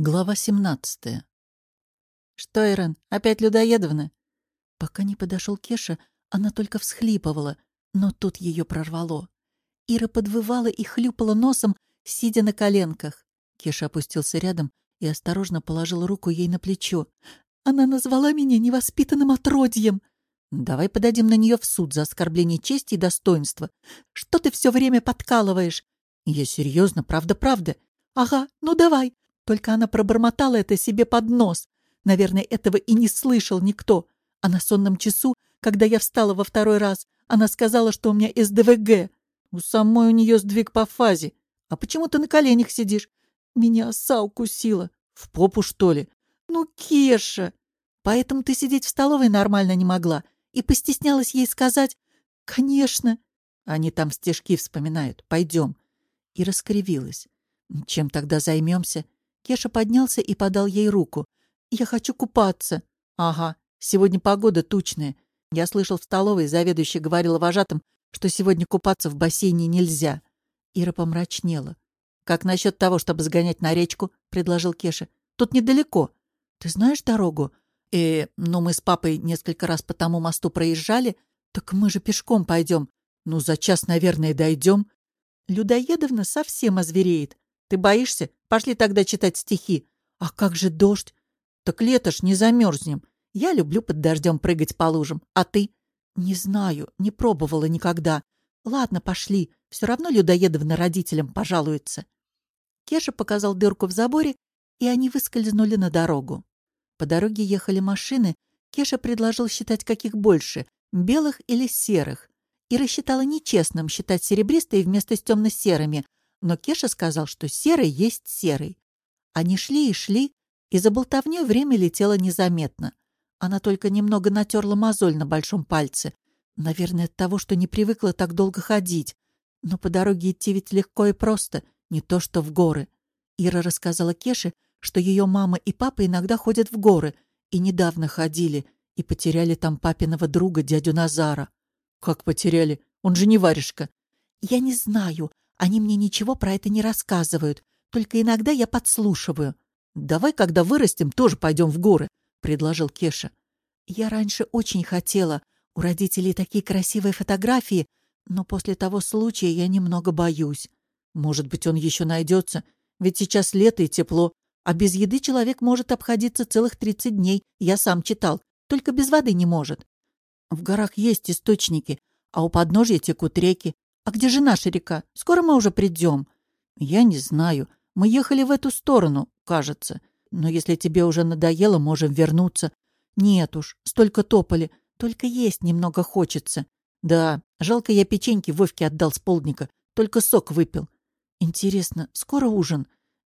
Глава 17. «Что, Ирен, опять Людоедовна?» Пока не подошел Кеша, она только всхлипывала, но тут ее прорвало. Ира подвывала и хлюпала носом, сидя на коленках. Кеша опустился рядом и осторожно положил руку ей на плечо. «Она назвала меня невоспитанным отродьем!» «Давай подадим на нее в суд за оскорбление чести и достоинства. Что ты все время подкалываешь?» «Я серьезно, правда-правда». «Ага, ну давай, только она пробормотала это себе под нос. Наверное, этого и не слышал никто. А на сонном часу, когда я встала во второй раз, она сказала, что у меня СДВГ. У самой у нее сдвиг по фазе. А почему ты на коленях сидишь? Меня оса укусила. В попу, что ли? Ну, Кеша! Поэтому ты сидеть в столовой нормально не могла. И постеснялась ей сказать «Конечно». Они там стежки вспоминают. Пойдем. И раскривилась. Чем тогда займемся? Кеша поднялся и подал ей руку. «Я хочу купаться». «Ага, сегодня погода тучная. Я слышал в столовой, заведующий говорила вожатым, что сегодня купаться в бассейне нельзя». Ира помрачнела. «Как насчет того, чтобы сгонять на речку?» — предложил Кеша. «Тут недалеко. Ты знаешь дорогу?» «Э, ну мы с папой несколько раз по тому мосту проезжали. Так мы же пешком пойдем. Ну, за час, наверное, дойдем». Людоедовна совсем озвереет. Ты боишься? Пошли тогда читать стихи. А как же дождь? Так лето ж не замерзнем. Я люблю под дождем прыгать по лужам. А ты? Не знаю, не пробовала никогда. Ладно, пошли. Все равно Людоедовна родителям пожалуется. Кеша показал дырку в заборе, и они выскользнули на дорогу. По дороге ехали машины. Кеша предложил считать каких больше — белых или серых. И рассчитала нечестным считать серебристые вместо с темно-серыми, но Кеша сказал, что серый есть серый. Они шли и шли, и за болтовнёй время летело незаметно. Она только немного натерла мозоль на большом пальце. Наверное, от того, что не привыкла так долго ходить. Но по дороге идти ведь легко и просто, не то что в горы. Ира рассказала Кеше, что ее мама и папа иногда ходят в горы, и недавно ходили, и потеряли там папиного друга, дядю Назара. «Как потеряли? Он же не варежка». «Я не знаю. Они мне ничего про это не рассказывают, только иногда я подслушиваю. «Давай, когда вырастем, тоже пойдем в горы», — предложил Кеша. «Я раньше очень хотела. У родителей такие красивые фотографии, но после того случая я немного боюсь. Может быть, он еще найдется, ведь сейчас лето и тепло, а без еды человек может обходиться целых 30 дней, я сам читал, только без воды не может. В горах есть источники, а у подножья текут реки, «А где же наша река? Скоро мы уже придем?» «Я не знаю. Мы ехали в эту сторону, кажется. Но если тебе уже надоело, можем вернуться». «Нет уж, столько топали. Только есть немного хочется». «Да, жалко, я печеньки Вовке отдал с полдника. Только сок выпил». «Интересно, скоро ужин?»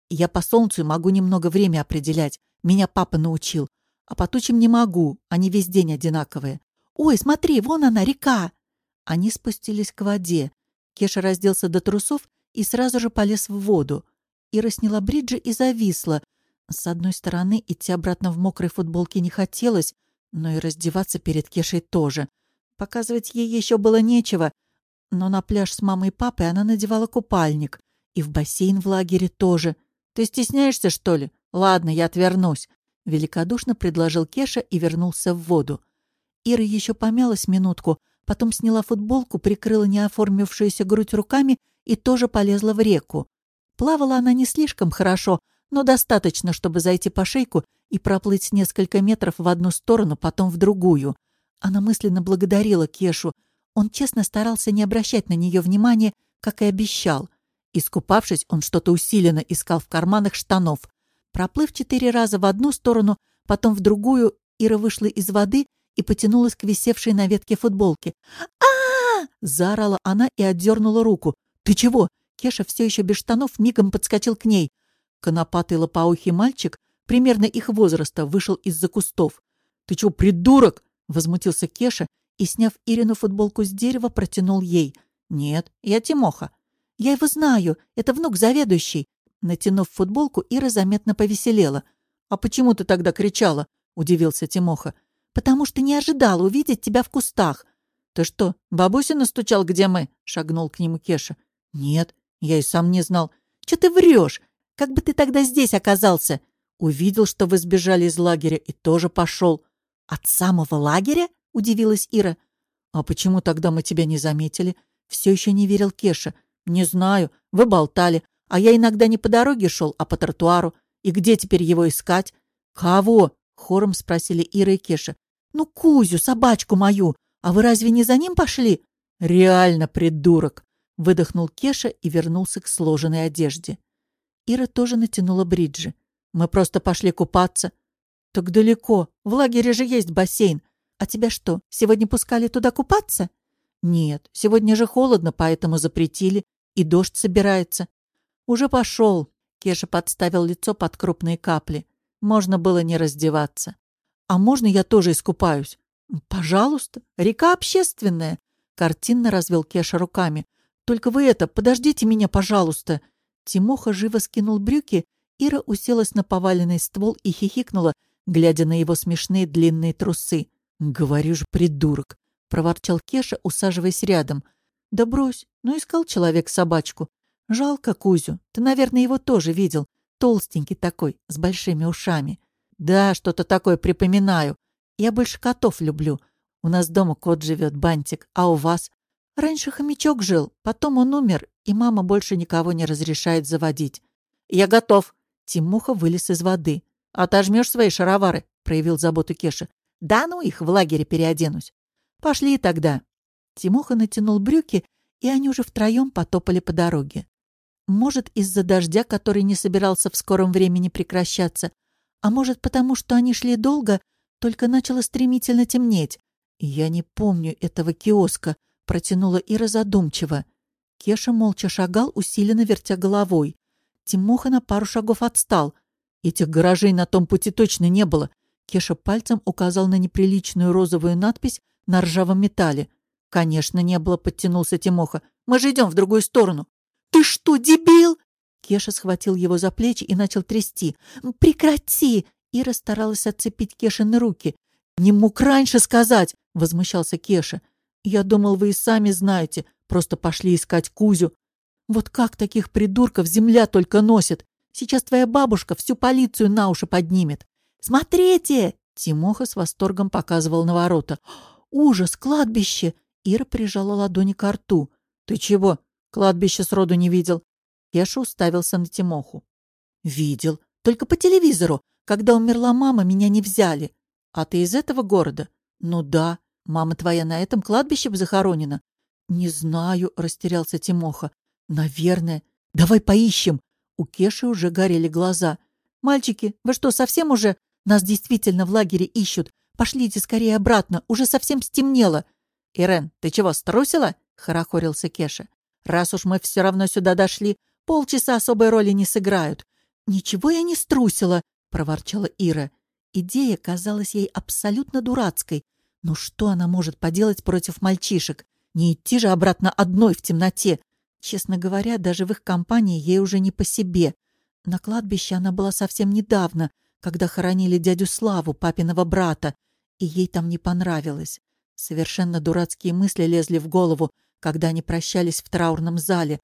«Я по солнцу могу немного время определять. Меня папа научил. А по тучам не могу. Они весь день одинаковые». «Ой, смотри, вон она, река!» Они спустились к воде. Кеша разделся до трусов и сразу же полез в воду. Ира сняла бриджи и зависла. С одной стороны, идти обратно в мокрой футболке не хотелось, но и раздеваться перед Кешей тоже. Показывать ей еще было нечего, но на пляж с мамой и папой она надевала купальник. И в бассейн в лагере тоже. «Ты стесняешься, что ли? Ладно, я отвернусь», — великодушно предложил Кеша и вернулся в воду. Ира еще помялась минутку, Потом сняла футболку, прикрыла неоформившуюся грудь руками и тоже полезла в реку. Плавала она не слишком хорошо, но достаточно, чтобы зайти по шейку и проплыть несколько метров в одну сторону, потом в другую. Она мысленно благодарила Кешу. Он честно старался не обращать на нее внимания, как и обещал. Искупавшись, он что-то усиленно искал в карманах штанов. Проплыв четыре раза в одну сторону, потом в другую, Ира вышла из воды и потянулась к висевшей на ветке футболке. а, заорала она и отдернула руку. «Ты чего?» Кеша все еще без штанов мигом подскочил к ней. Конопатый лопоухий мальчик, примерно их возраста, вышел из-за кустов. «Ты чего, придурок?» — возмутился Кеша и, сняв Ирину футболку с дерева, протянул ей. «Нет, я Тимоха». «Я его знаю, это внук заведующий». Натянув футболку, Ира заметно повеселела. «А почему ты тогда кричала?» — удивился Тимоха потому что не ожидал увидеть тебя в кустах. Ты что, бабуся настучал, где мы? Шагнул к нему Кеша. Нет, я и сам не знал. Че ты врешь? Как бы ты тогда здесь оказался? Увидел, что вы сбежали из лагеря, и тоже пошел. От самого лагеря? Удивилась Ира. А почему тогда мы тебя не заметили? Все еще не верил Кеша. Не знаю, вы болтали, а я иногда не по дороге шел, а по тротуару. И где теперь его искать? Кого? Хором спросили Ира и Кеша. Ну, Кузю, собачку мою. А вы разве не за ним пошли? Реально придурок. Выдохнул Кеша и вернулся к сложенной одежде. Ира тоже натянула бриджи. Мы просто пошли купаться. Так далеко. В лагере же есть бассейн. А тебя что, сегодня пускали туда купаться? Нет, сегодня же холодно, поэтому запретили. И дождь собирается. Уже пошел. Кеша подставил лицо под крупные капли. Можно было не раздеваться. А можно я тоже искупаюсь? Пожалуйста. Река общественная. Картинно развел Кеша руками. Только вы это, подождите меня, пожалуйста. Тимоха живо скинул брюки Ира уселась на поваленный ствол и хихикнула, глядя на его смешные длинные трусы. «Говорю же, придурок!» — проворчал Кеша, усаживаясь рядом. «Да брось, ну искал человек собачку. Жалко Кузю, ты, наверное, его тоже видел. Толстенький такой, с большими ушами. Да, что-то такое припоминаю. Я больше котов люблю. У нас дома кот живет, Бантик, а у вас? Раньше хомячок жил, потом он умер, и мама больше никого не разрешает заводить. Я готов, Тимуха вылез из воды. «Отожмешь свои шаровары?» — проявил заботу Кеша. «Да ну их, в лагере переоденусь». «Пошли тогда». Тимуха натянул брюки, и они уже втроем потопали по дороге. Может, из-за дождя, который не собирался в скором времени прекращаться, а может, потому что они шли долго, только начало стремительно темнеть. «Я не помню этого киоска», — протянула Ира задумчиво. Кеша молча шагал, усиленно вертя головой. Тимоха на пару шагов отстал. Этих гаражей на том пути точно не было. Кеша пальцем указал на неприличную розовую надпись на ржавом металле. «Конечно, не было», — подтянулся Тимоха. «Мы же идем в другую сторону». «Ты что, дебил?» Кеша схватил его за плечи и начал трясти. «Прекрати!» Ира старалась отцепить Кешины руки. «Не мог раньше сказать!» — возмущался Кеша. «Я думал, вы и сами знаете. Просто пошли искать Кузю. Вот как таких придурков земля только носит? Сейчас твоя бабушка всю полицию на уши поднимет. Смотрите!» Тимоха с восторгом показывал на ворота. «Ужас! Кладбище!» Ира прижала ладони к рту. «Ты чего? Кладбище сроду не видел?» Кеша уставился на Тимоху. «Видел. Только по телевизору. Когда умерла мама, меня не взяли. А ты из этого города?» «Ну да. Мама твоя на этом кладбище захоронена?» «Не знаю», — растерялся Тимоха. «Наверное. Давай поищем». У Кеши уже горели глаза. «Мальчики, вы что, совсем уже? Нас действительно в лагере ищут. Пошлите скорее обратно, уже совсем стемнело». «Ирен, ты чего, струсила?» — хорохорился Кеша. «Раз уж мы все равно сюда дошли, полчаса особой роли не сыграют». «Ничего я не струсила», — проворчала Ира. Идея казалась ей абсолютно дурацкой. Но что она может поделать против мальчишек? Не идти же обратно одной в темноте. Честно говоря, даже в их компании ей уже не по себе. На кладбище она была совсем недавно, когда хоронили дядю Славу, папиного брата, и ей там не понравилось. Совершенно дурацкие мысли лезли в голову, когда они прощались в траурном зале.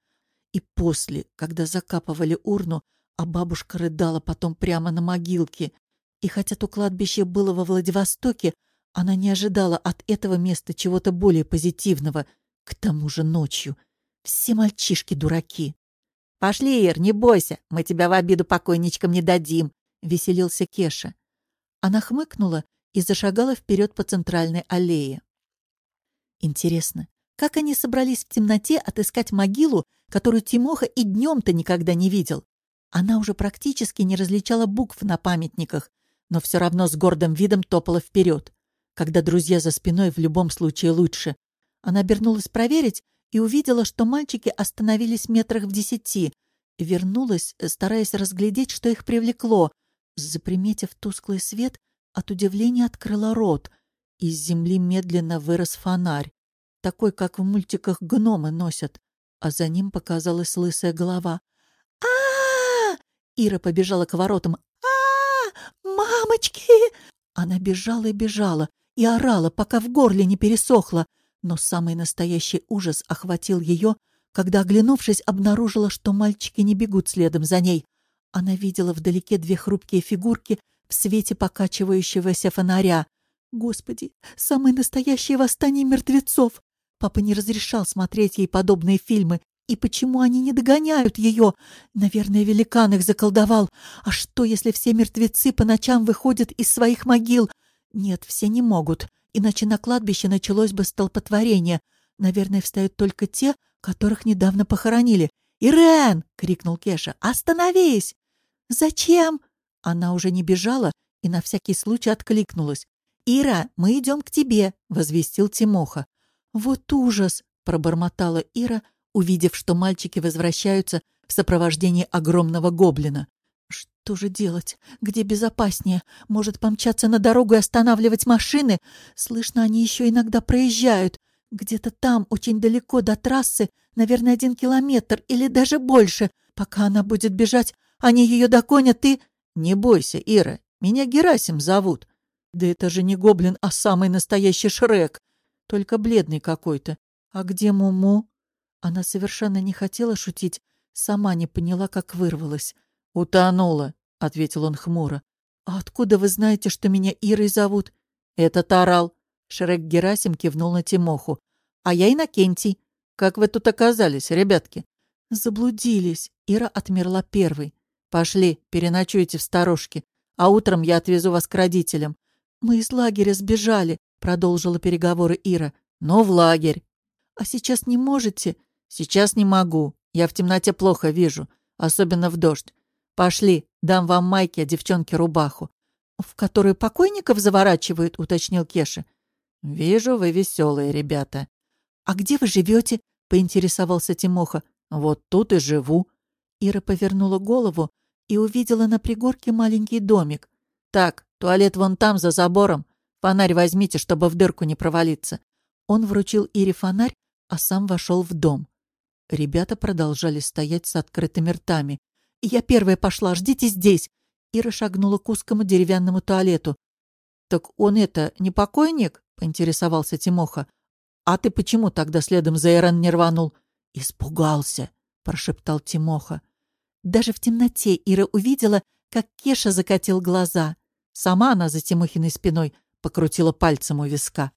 И после, когда закапывали урну, а бабушка рыдала потом прямо на могилке. И хотя то кладбище было во Владивостоке, она не ожидала от этого места чего-то более позитивного, к тому же ночью — все мальчишки дураки. «Пошли, Ир, не бойся, мы тебя в обиду покойничкам не дадим», — веселился Кеша. Она хмыкнула и зашагала вперед по центральной аллее. Интересно, как они собрались в темноте отыскать могилу, которую Тимоха и днем-то никогда не видел? Она уже практически не различала букв на памятниках, но все равно с гордым видом топала вперед. Когда друзья за спиной в любом случае лучше. Она обернулась проверить, и увидела, что мальчики остановились метрах в десяти. Вернулась, стараясь разглядеть, что их привлекло. Заприметив тусклый свет, от удивления открыла рот. Из земли медленно вырос фонарь, такой, как в мультиках гномы носят, а за ним показалась лысая голова. а, Ира побежала к воротам. а Мамочки!» Она бежала и бежала, и орала, пока в горле не пересохло. Но самый настоящий ужас охватил ее, когда, оглянувшись, обнаружила, что мальчики не бегут следом за ней. Она видела вдалеке две хрупкие фигурки в свете покачивающегося фонаря. Господи, самое настоящее восстание мертвецов! Папа не разрешал смотреть ей подобные фильмы. И почему они не догоняют ее? Наверное, великан их заколдовал. А что, если все мертвецы по ночам выходят из своих могил? Нет, все не могут, иначе на кладбище началось бы столпотворение. Наверное, встают только те, которых недавно похоронили. «Ирен!» — крикнул Кеша. «Остановись!» «Зачем?» Она уже не бежала и на всякий случай откликнулась. «Ира, мы идем к тебе!» — возвестил Тимоха. «Вот ужас!» — пробормотала Ира, увидев, что мальчики возвращаются в сопровождении огромного гоблина. «Что же делать? Где безопаснее? Может, помчаться на дорогу и останавливать машины? Слышно, они еще иногда проезжают. Где-то там, очень далеко до трассы, наверное, один километр или даже больше. Пока она будет бежать, они ее догонят и...» «Не бойся, Ира, меня Герасим зовут». «Да это же не гоблин, а самый настоящий Шрек. Только бледный какой-то. А где Муму?» Она совершенно не хотела шутить, сама не поняла, как вырвалась. «Утонула», — ответил он хмуро. «А откуда вы знаете, что меня Ирой зовут?» «Это Тарал», — Шрек Герасим кивнул на Тимоху. «А я Иннокентий. Как вы тут оказались, ребятки?» «Заблудились». Ира отмерла первой. «Пошли, переночуйте в сторожке, а утром я отвезу вас к родителям». «Мы из лагеря сбежали», — продолжила переговоры Ира. «Ну, в лагерь». «А сейчас не можете?» «Сейчас не могу. Я в темноте плохо вижу, особенно в дождь. Пошли, дам вам майки, а девчонке рубаху». «В которую покойников заворачивают?» — уточнил Кеша. «Вижу, вы веселые ребята». «А где вы живете?» — поинтересовался Тимоха. «Вот тут и живу». Ира повернула голову и увидела на пригорке маленький домик. «Так, туалет вон там, за забором. Фонарь возьмите, чтобы в дырку не провалиться». Он вручил Ире фонарь, а сам вошел в дом. Ребята продолжали стоять с открытыми ртами. «Я первая пошла, ждите здесь!» Ира шагнула к узкому деревянному туалету. «Так он это, не покойник?» — поинтересовался Тимоха. «А ты почему тогда следом за Эрен не рванул?» «Испугался», — прошептал Тимоха. Даже в темноте Ира увидела, как Кеша закатил глаза. Сама она за Тимохиной спиной покрутила пальцем у виска.